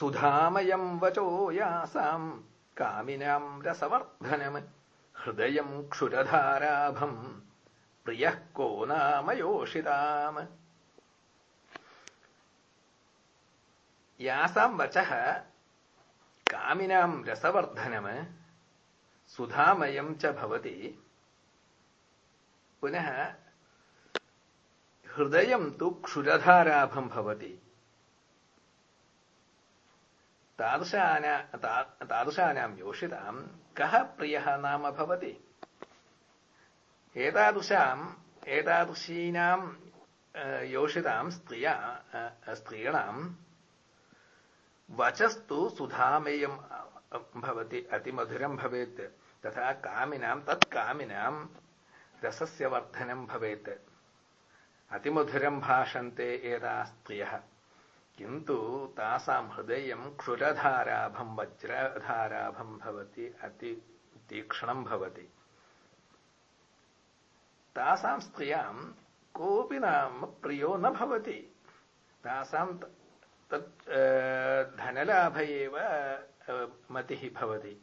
सुधामयम् वचो यासाम् कामिनाम् रसवर्धनम् हृदयम् क्षुरधाराभम् प्रियः को नामयोषिताम् यासाम् वचः कामिनाम् रसवर्धनम् सुधामयम् च भवति। पुनः हृदयम् तु क्षुरधाराभम् भवति तादृशानाम् योषिताम् कः प्रियः नाम भवति? एतादृशाम् एतादृशीनाम् योषिताम् स्त्रिया स्त्रीणाम् वचस्तु सुधामेयम् भवति अतिमधुरम् भवेत् तथा कामिनाम् तत्कामिनाम् रसस्य वर्धनम् भवेत्। अतिमधुरम् भाषन्ते एता स्त्रियः किन्तु तासाम् हृदयम् क्षुरधाराभम् वज्रधाराभम् भवति अति तीक्ष्णम् भवति। तासाम् स्त्रियाम् कोऽपि नाम प्रियो न भवति। तासाम् तत् धनलाभ एव मतिः भवति